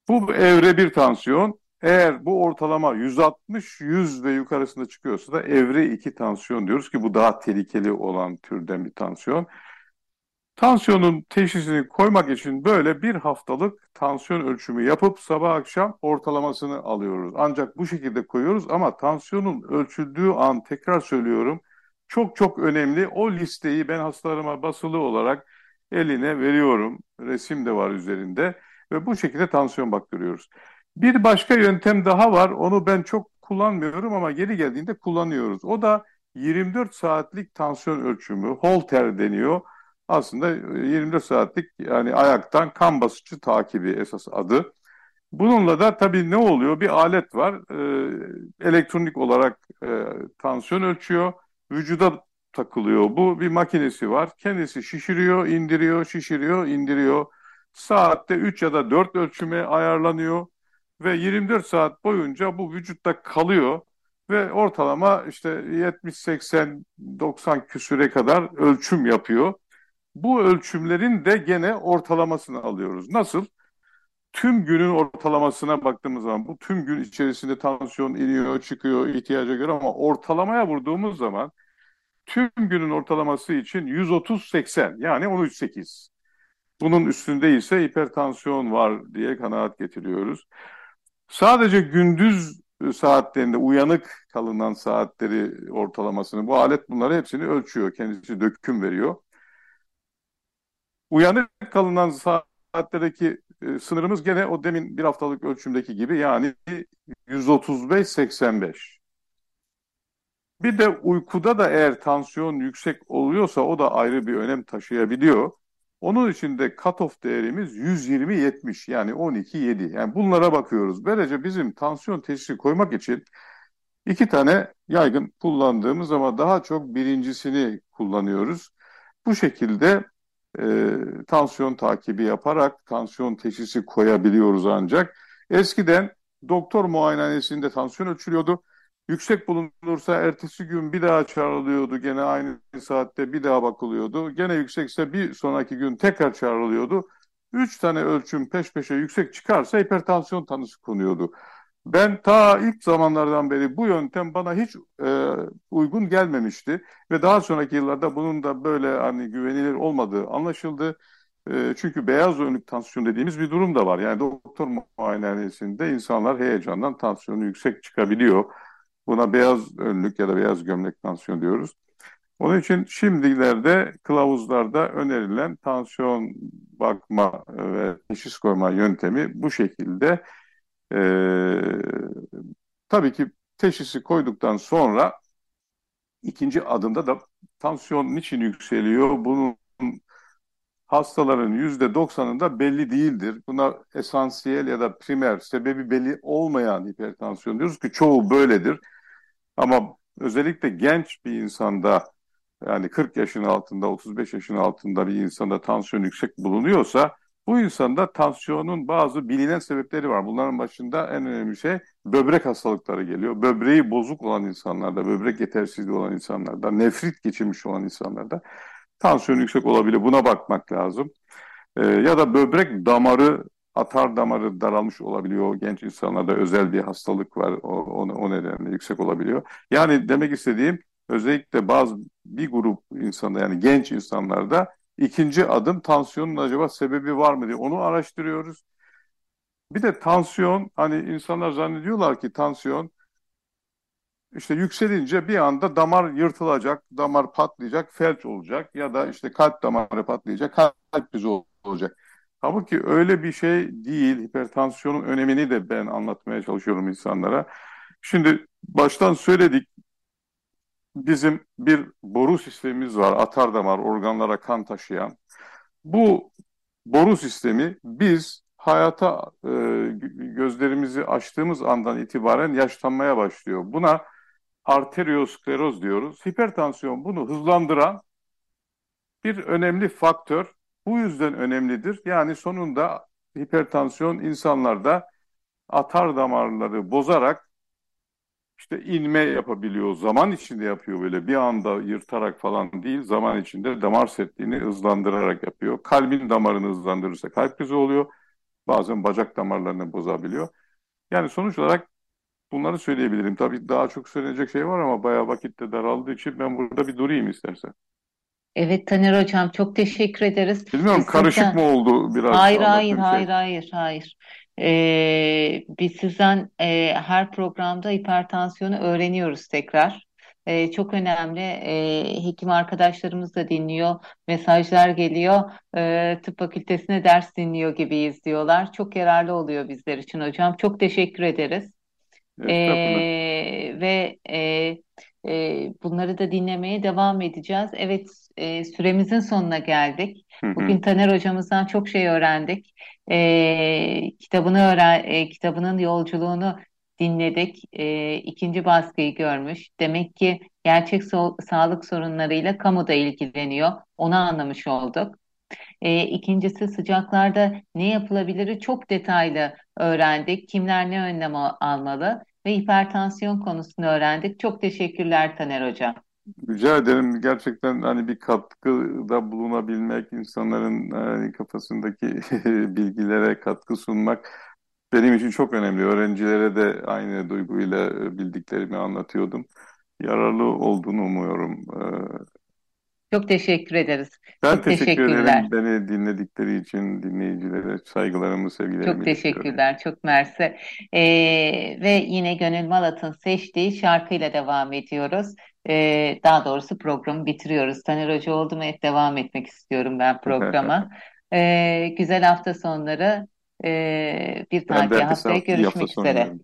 Bu evre bir tansiyon. Eğer bu ortalama 160, 100 ve yukarısında çıkıyorsa da evre 2 tansiyon diyoruz ki bu daha tehlikeli olan türden bir tansiyon. Tansiyonun teşhisini koymak için böyle bir haftalık tansiyon ölçümü yapıp sabah akşam ortalamasını alıyoruz. Ancak bu şekilde koyuyoruz ama tansiyonun ölçüldüğü an tekrar söylüyorum çok çok önemli. O listeyi ben hastalarıma basılı olarak eline veriyorum. Resim de var üzerinde ve bu şekilde tansiyon baktırıyoruz. Bir başka yöntem daha var. Onu ben çok kullanmıyorum ama geri geldiğinde kullanıyoruz. O da 24 saatlik tansiyon ölçümü. Holter deniyor aslında 24 e, saatlik yani ayaktan kan basıncı takibi esas adı. Bununla da tabii ne oluyor? Bir alet var. E, elektronik olarak e, tansiyon ölçüyor. Vücuda takılıyor. Bu bir makinesi var. Kendisi şişiriyor, indiriyor, şişiriyor, indiriyor. Saatte 3 ya da 4 ölçüme ayarlanıyor ve 24 saat boyunca bu vücutta kalıyor ve ortalama işte 70 80 90 küsüre kadar ölçüm yapıyor. Bu ölçümlerin de gene ortalamasını alıyoruz. Nasıl? Tüm günün ortalamasına baktığımız zaman bu tüm gün içerisinde tansiyon iniyor, çıkıyor ihtiyaca göre ama ortalamaya vurduğumuz zaman tüm günün ortalaması için 130-80 yani 13-8. Bunun üstünde ise hipertansiyon var diye kanaat getiriyoruz. Sadece gündüz saatlerinde uyanık kalınan saatleri ortalamasını bu alet bunları hepsini ölçüyor. Kendisi döküm veriyor. Uyanık kalınan saatlerdeki e, sınırımız gene o demin bir haftalık ölçümdeki gibi yani 135-85. Bir de uykuda da eğer tansiyon yüksek oluyorsa o da ayrı bir önem taşıyabiliyor. Onun için de cutoff değerimiz 120-70 yani 12-7. Yani bunlara bakıyoruz. Böylece bizim tansiyon teşhisi koymak için iki tane yaygın kullandığımız ama daha çok birincisini kullanıyoruz. Bu şekilde e, tansiyon takibi yaparak tansiyon teşhisi koyabiliyoruz ancak. Eskiden doktor muayenehanesinde tansiyon ölçülüyordu. Yüksek bulunursa ertesi gün bir daha çağrılıyordu. Gene aynı saatte bir daha bakılıyordu. Gene yüksekse bir sonraki gün tekrar çağrılıyordu. Üç tane ölçüm peş peşe yüksek çıkarsa hipertansiyon tanısı konuyordu. Ben ta ilk zamanlardan beri bu yöntem bana hiç e, uygun gelmemişti ve daha sonraki yıllarda bunun da böyle hani güvenilir olmadığı anlaşıldı. E, çünkü beyaz önlük tansiyon dediğimiz bir durum da var. Yani doktor muayenehanesinde insanlar heyecandan tansiyonu yüksek çıkabiliyor. Buna beyaz önlük ya da beyaz gömlek tansiyon diyoruz. Onun için şimdilerde kılavuzlarda önerilen tansiyon bakma ve teşhis koyma yöntemi bu şekilde. Ee, tabii ki teşhisi koyduktan sonra ikinci adımda da tansiyon niçin yükseliyor? Bunun hastaların yüzde doksanında belli değildir. Buna esansiyel ya da primer sebebi belli olmayan hipertansiyon diyoruz ki çoğu böyledir. Ama özellikle genç bir insanda yani 40 yaşın altında 35 yaşın altında bir insanda tansiyon yüksek bulunuyorsa bu insanda tansiyonun bazı bilinen sebepleri var. Bunların başında en önemli şey böbrek hastalıkları geliyor. Böbreği bozuk olan insanlarda, böbrek yetersizliği olan insanlarda, nefrit geçirmiş olan insanlarda tansiyon yüksek olabilir. Buna bakmak lazım. Ee, ya da böbrek damarı, atar damarı daralmış olabiliyor. Genç insanlarda özel bir hastalık var. O, o, o nedenle yüksek olabiliyor. Yani demek istediğim özellikle bazı bir grup insanda yani genç insanlarda ikinci adım tansiyonun acaba sebebi var mı diye onu araştırıyoruz. Bir de tansiyon hani insanlar zannediyorlar ki tansiyon işte yükselince bir anda damar yırtılacak, damar patlayacak, felç olacak ya da işte kalp damarı patlayacak, kalp krizi olacak. Halbuki öyle bir şey değil. Hipertansiyonun önemini de ben anlatmaya çalışıyorum insanlara. Şimdi baştan söyledik. Bizim bir boru sistemimiz var. Atar damar, organlara kan taşıyan. Bu boru sistemi biz hayata e, gözlerimizi açtığımız andan itibaren yaşlanmaya başlıyor. Buna arterioskleroz diyoruz. Hipertansiyon bunu hızlandıran bir önemli faktör. Bu yüzden önemlidir. Yani sonunda hipertansiyon insanlarda atar damarları bozarak işte inme yapabiliyor. Zaman içinde yapıyor böyle bir anda yırtarak falan değil. Zaman içinde damar sertliğini hızlandırarak yapıyor. Kalbin damarını hızlandırırsa kalp krizi oluyor. Bazen bacak damarlarını bozabiliyor. Yani sonuç olarak bunları söyleyebilirim. Tabii daha çok söylenecek şey var ama bayağı vakitte daraldığı için ben burada bir durayım istersen. Evet Taner Hocam çok teşekkür ederiz. Bilmiyorum Biz karışık sizden... mı oldu biraz Hayır hayır anlattığım hayır şey? hayır hayır. Ee, biz sizden e, her programda hipertansiyonu öğreniyoruz tekrar. Ee, çok önemli. Ee, hekim arkadaşlarımız da dinliyor. Mesajlar geliyor. Ee, tıp fakültesine ders dinliyor gibiyiz diyorlar. Çok yararlı oluyor bizler için hocam. Çok teşekkür ederiz. Ee, ve e, e, bunları da dinlemeye devam edeceğiz. Evet, e, süremizin sonuna geldik. Bugün Taner hocamızdan çok şey öğrendik. E, kitabını öğren, e, kitabının yolculuğunu dinledik. E, ikinci baskıyı görmüş. Demek ki gerçek so- sağlık sorunlarıyla kamu da ilgileniyor. Onu anlamış olduk. E, ikincisi sıcaklarda ne yapılabilir çok detaylı öğrendik. Kimler ne önlem al- almalı ve hipertansiyon konusunu öğrendik. Çok teşekkürler Taner Hocam. Rica ederim. Gerçekten hani bir katkıda bulunabilmek, insanların hani kafasındaki [laughs] bilgilere katkı sunmak benim için çok önemli. Öğrencilere de aynı duyguyla e, bildiklerimi anlatıyordum. Yararlı olduğunu umuyorum. Çok teşekkür ederiz. Ben Çok teşekkür teşekkürler. ederim beni dinledikleri için dinleyicilere saygılarımı, sevgilerimi Çok teşekkürler. Çok mersi. Ee, ve yine Gönül Malat'ın seçtiği şarkıyla devam ediyoruz. Ee, daha doğrusu programı bitiriyoruz. Taner Hoca oldu mu devam etmek istiyorum ben programa. [laughs] Ee, güzel hafta sonları. Ee, bir Ben herkese haftaya iyi hafta görüşmek üzere. sonları.